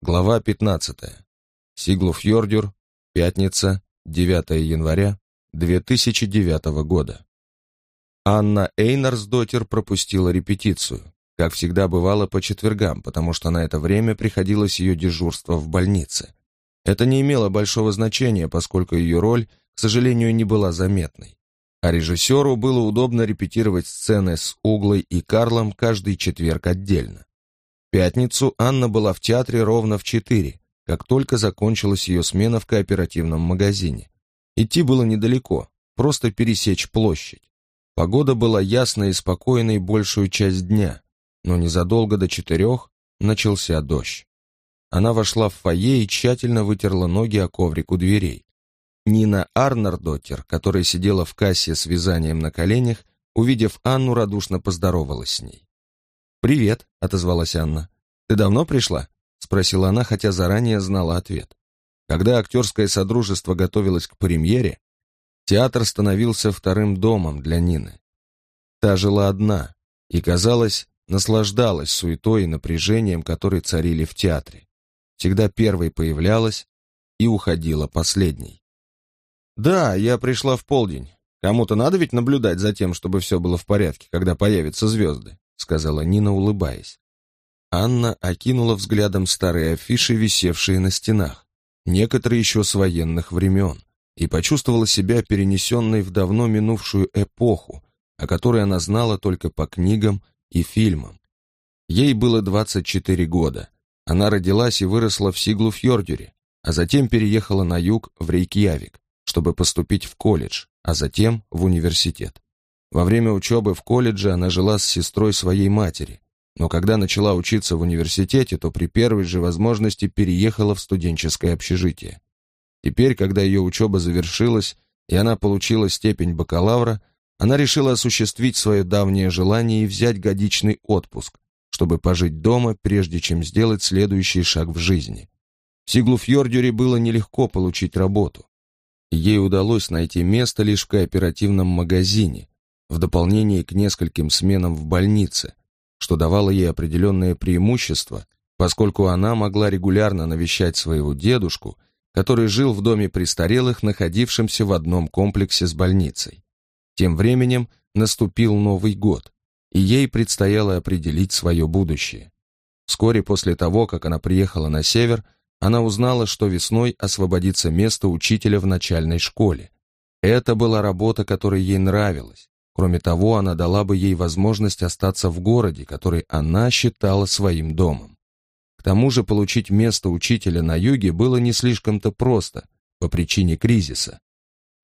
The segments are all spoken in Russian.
Глава 15. Сиглуфьордюр. Пятница, 9 января 2009 года. Анна Эйнарсдотер пропустила репетицию, как всегда бывало по четвергам, потому что на это время приходилось ее дежурство в больнице. Это не имело большого значения, поскольку ее роль, к сожалению, не была заметной. А режиссеру было удобно репетировать сцены с Углой и Карлом каждый четверг отдельно пятницу Анна была в театре ровно в четыре, как только закончилась ее смена в кооперативном магазине. Идти было недалеко, просто пересечь площадь. Погода была ясной и спокойной большую часть дня, но незадолго до четырех начался дождь. Она вошла в фойе и тщательно вытерла ноги о коврик у дверей. Нина Арнардотер, которая сидела в кассе с вязанием на коленях, увидев Анну, радушно поздоровалась с ней. «Привет», — отозвалась Анна. «Ты давно пришла?» — спросила она, хотя заранее знала ответ. Когда актерское содружество готовилось к премьере, театр становился вторым домом для Нины. Та жила одна и, казалось, наслаждалась суетой и напряжением, которые царили в театре. Всегда первой появлялась и уходила последней. «Да, я пришла в полдень. Кому-то надо ведь наблюдать за тем, чтобы все было в порядке, когда появятся звезды сказала Нина, улыбаясь. Анна окинула взглядом старые афиши, висевшие на стенах, некоторые еще с военных времен, и почувствовала себя перенесенной в давно минувшую эпоху, о которой она знала только по книгам и фильмам. Ей было 24 года. Она родилась и выросла в Сиглуфьордюре, а затем переехала на юг в Рейкьявик, чтобы поступить в колледж, а затем в университет. Во время учебы в колледже она жила с сестрой своей матери, но когда начала учиться в университете, то при первой же возможности переехала в студенческое общежитие. Теперь, когда ее учеба завершилась и она получила степень бакалавра, она решила осуществить свое давнее желание и взять годичный отпуск, чтобы пожить дома, прежде чем сделать следующий шаг в жизни. В Сиглуфьордюре было нелегко получить работу. Ей удалось найти место лишь в кооперативном магазине, в дополнение к нескольким сменам в больнице, что давало ей определенное преимущество, поскольку она могла регулярно навещать своего дедушку, который жил в доме престарелых, находившемся в одном комплексе с больницей. Тем временем наступил Новый год, и ей предстояло определить свое будущее. Вскоре после того, как она приехала на север, она узнала, что весной освободится место учителя в начальной школе. Это была работа, которая ей нравилась, Кроме того, она дала бы ей возможность остаться в городе, который она считала своим домом. К тому же получить место учителя на юге было не слишком-то просто, по причине кризиса.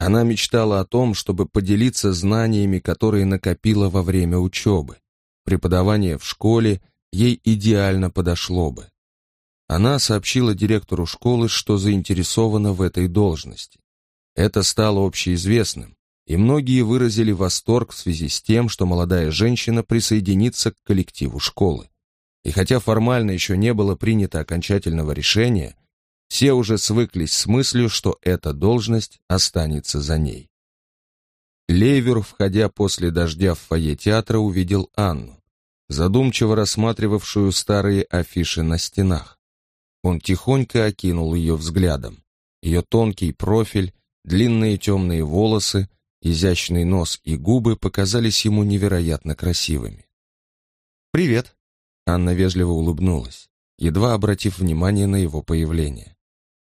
Она мечтала о том, чтобы поделиться знаниями, которые накопила во время учебы. Преподавание в школе ей идеально подошло бы. Она сообщила директору школы, что заинтересована в этой должности. Это стало общеизвестным, и многие выразили восторг в связи с тем, что молодая женщина присоединится к коллективу школы. И хотя формально еще не было принято окончательного решения, все уже свыклись с мыслью, что эта должность останется за ней. Лейвер, входя после дождя в фойе театра, увидел Анну, задумчиво рассматривавшую старые афиши на стенах. Он тихонько окинул ее взглядом. Ее тонкий профиль, длинные темные волосы, Изящный нос и губы показались ему невероятно красивыми. «Привет!» Анна вежливо улыбнулась, едва обратив внимание на его появление.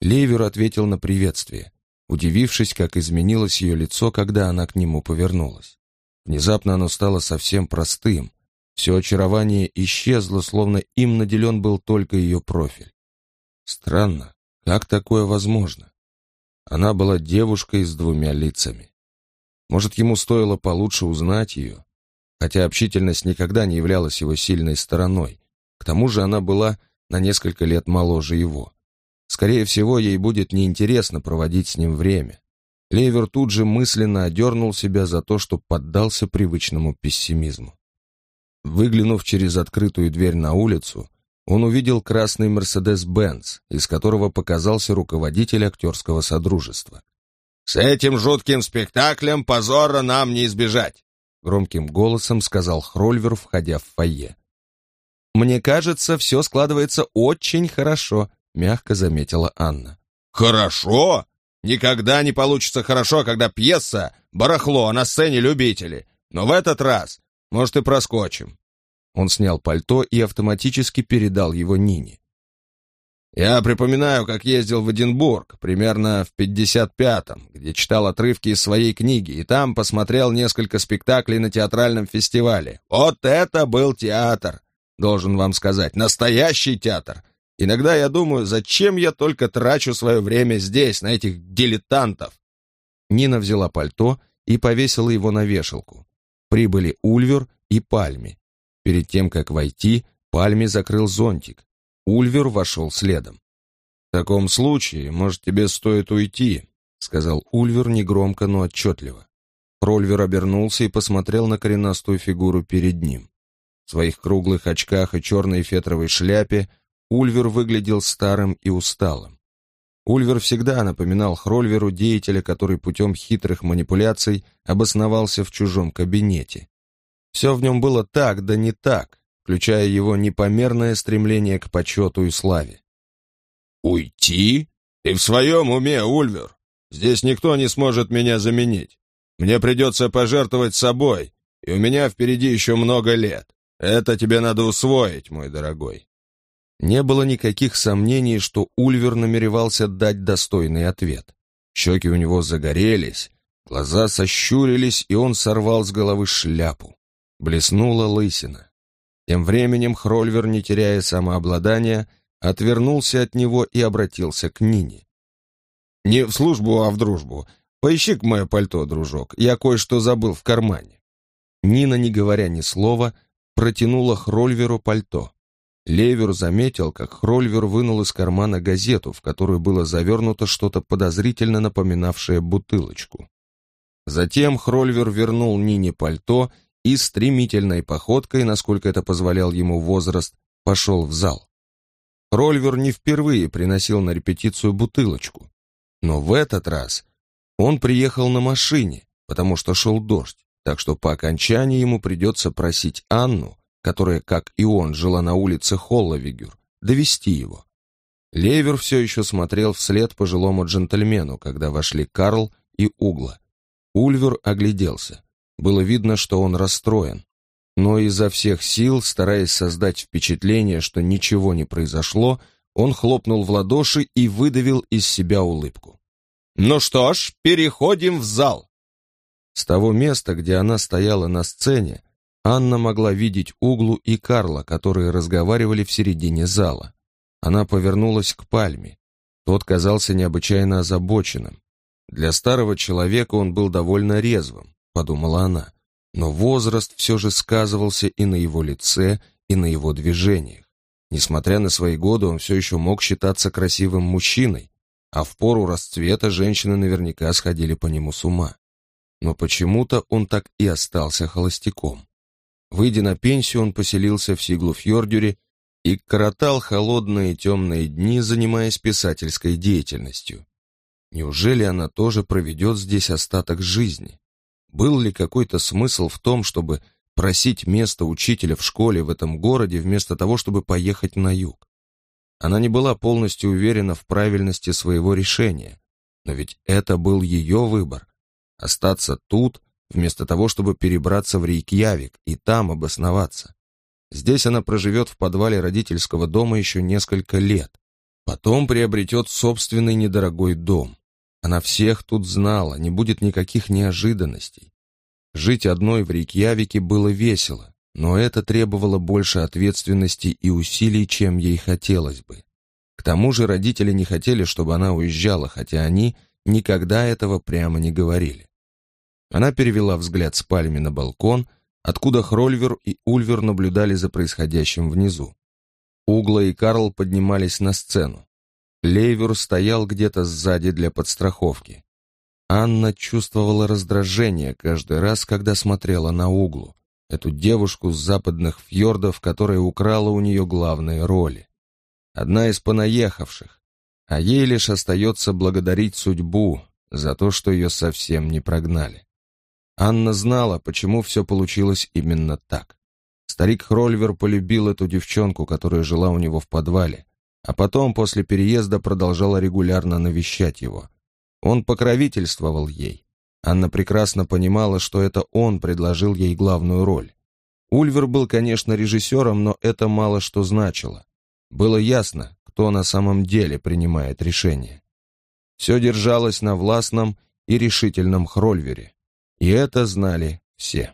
Лейвер ответил на приветствие, удивившись, как изменилось ее лицо, когда она к нему повернулась. Внезапно оно стало совсем простым, все очарование исчезло, словно им наделен был только ее профиль. Странно, как такое возможно? Она была девушкой с двумя лицами. Может, ему стоило получше узнать ее, хотя общительность никогда не являлась его сильной стороной. К тому же она была на несколько лет моложе его. Скорее всего, ей будет неинтересно проводить с ним время. Левер тут же мысленно одернул себя за то, что поддался привычному пессимизму. Выглянув через открытую дверь на улицу, он увидел красный Мерседес-Бенц, из которого показался руководитель актерского содружества. «С этим жутким спектаклем позора нам не избежать!» Громким голосом сказал Хрольвер, входя в фойе. мне кажется, все складывается очень хорошо», — мягко заметила Анна. «Хорошо? Никогда не получится хорошо, когда пьеса — барахло, а на сцене любители. Но в этот раз, может, и проскочим». Он снял пальто и автоматически передал его Нине. Я припоминаю, как ездил в Эдинбург, примерно в 55-м, где читал отрывки из своей книги, и там посмотрел несколько спектаклей на театральном фестивале. Вот это был театр, должен вам сказать, настоящий театр. Иногда я думаю, зачем я только трачу свое время здесь, на этих дилетантов. Нина взяла пальто и повесила его на вешалку. Прибыли Ульвер и Пальми. Перед тем, как войти, Пальми закрыл зонтик, Ульвер вошел следом. «В таком случае, может, тебе стоит уйти», — сказал Ульвер негромко, но отчетливо. Рольвер обернулся и посмотрел на коренастую фигуру перед ним. В своих круглых очках и черной фетровой шляпе Ульвер выглядел старым и усталым. Ульвер всегда напоминал Хрольверу деятеля, который путем хитрых манипуляций обосновался в чужом кабинете. Все в нем было так, да не так, включая его непомерное стремление к почету и славе. «Уйти? Ты в своем уме, Ульвер? Здесь никто не сможет меня заменить. Мне придется пожертвовать собой, и у меня впереди еще много лет. Это тебе надо усвоить, мой дорогой». Не было никаких сомнений, что Ульвер намеревался дать достойный ответ. Щеки у него загорелись, глаза сощурились, и он сорвал с головы шляпу. Блеснула лысина. Тем временем Хрольвер, не теряя самообладания, отвернулся от него и обратился к Нине. «Не в службу, а в дружбу. Поищи-ка мое пальто, дружок. Я кое-что забыл в кармане». Нина, не говоря ни слова, протянула Хрольверу пальто. Левер заметил, как Хрольвер вынул из кармана газету, в которую было завернуто что-то подозрительно напоминавшее бутылочку. Затем Хрольвер вернул Нине пальто и стремительной походкой, насколько это позволял ему возраст, пошел в зал. Рольвер не впервые приносил на репетицию бутылочку, но в этот раз он приехал на машине, потому что шел дождь, так что по окончании ему придется просить Анну, которая, как и он, жила на улице Холловигюр, довести его. Левер все еще смотрел вслед пожилому джентльмену, когда вошли Карл и Угла. Ульвер огляделся. Было видно, что он расстроен. Но изо всех сил, стараясь создать впечатление, что ничего не произошло, он хлопнул в ладоши и выдавил из себя улыбку. «Ну что ж, переходим в зал!» С того места, где она стояла на сцене, Анна могла видеть Углу и Карла, которые разговаривали в середине зала. Она повернулась к Пальме. Тот казался необычайно озабоченным. Для старого человека он был довольно резвым подумала она, но возраст все же сказывался и на его лице, и на его движениях. Несмотря на свои годы, он все еще мог считаться красивым мужчиной, а в пору расцвета женщины наверняка сходили по нему с ума. Но почему-то он так и остался холостяком. Выйдя на пенсию, он поселился в Сиглуфьордюре и коротал холодные темные дни, занимаясь писательской деятельностью. Неужели она тоже проведет здесь остаток жизни? Был ли какой-то смысл в том, чтобы просить место учителя в школе в этом городе вместо того, чтобы поехать на юг? Она не была полностью уверена в правильности своего решения, но ведь это был ее выбор — остаться тут, вместо того, чтобы перебраться в Рейкьявик и там обосноваться. Здесь она проживет в подвале родительского дома еще несколько лет, потом приобретет собственный недорогой дом. Она всех тут знала, не будет никаких неожиданностей. Жить одной в Рейкьявике было весело, но это требовало больше ответственности и усилий, чем ей хотелось бы. К тому же родители не хотели, чтобы она уезжала, хотя они никогда этого прямо не говорили. Она перевела взгляд с Пальми на балкон, откуда Хрольвер и Ульвер наблюдали за происходящим внизу. Угла и Карл поднимались на сцену. Лейвер стоял где-то сзади для подстраховки. Анна чувствовала раздражение каждый раз, когда смотрела на Углу, эту девушку с западных фьордов, которая украла у нее главные роли. Одна из понаехавших, а ей лишь остается благодарить судьбу за то, что ее совсем не прогнали. Анна знала, почему все получилось именно так. Старик Хрольвер полюбил эту девчонку, которая жила у него в подвале, а потом, после переезда, продолжала регулярно навещать его. Он покровительствовал ей. Анна прекрасно понимала, что это он предложил ей главную роль. Ульвер был, конечно, режиссером, но это мало что значило. Было ясно, кто на самом деле принимает решение. Все держалось на властном и решительном Хрольвере. И это знали все.